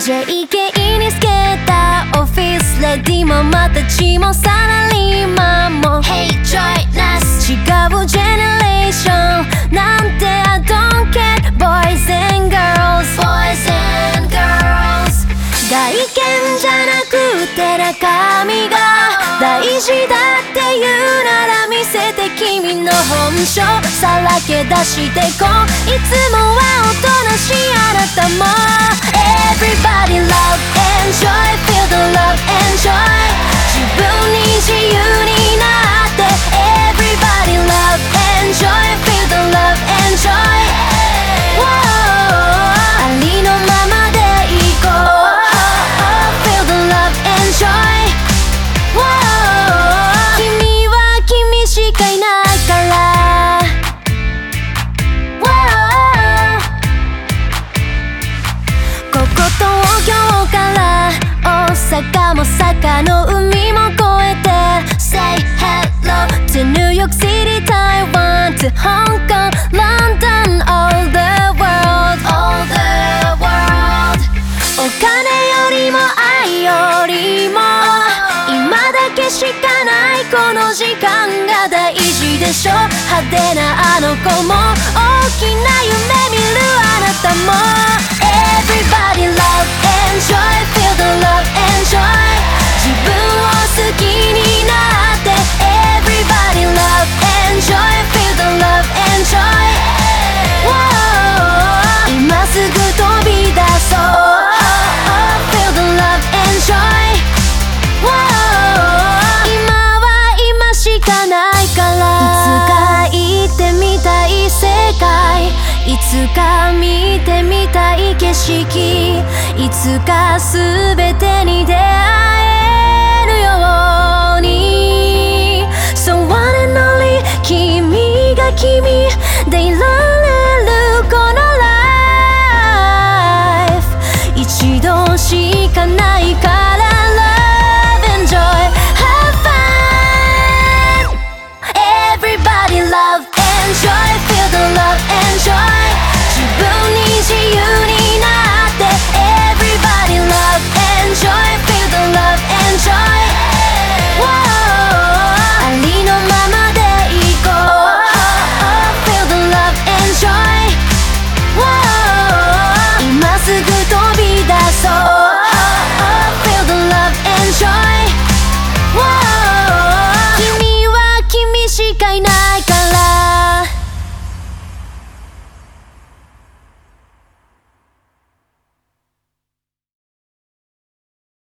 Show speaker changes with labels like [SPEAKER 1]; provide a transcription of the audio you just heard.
[SPEAKER 1] JK につけたオフィスレディママたちもサラリーマンも
[SPEAKER 2] Hey joyless
[SPEAKER 1] 違うジェネレーション。なんて I don't care boys and girls
[SPEAKER 2] Boys and girls.
[SPEAKER 1] 外見じゃなくて中身が。大事だって言うなら見せて君の本性。さらけ出してこう。いつもはおとなしいあなたも大阪も坂の海も越えて
[SPEAKER 2] Say hello
[SPEAKER 1] To New York City, Taiwan To Hong Kong, London, all the world
[SPEAKER 2] all the world
[SPEAKER 1] お金よりも愛よりも今だけしかないこの時間が大事でしょ派手なあの子も大きな夢見るあなたもないから」「いつか行ってみたい世界」「いつか見てみたい景色」「いつか全てに出会えるように」「So one an only 君が君でいられるこのライフ」「一度しかない」love and joy. Feel the love and joy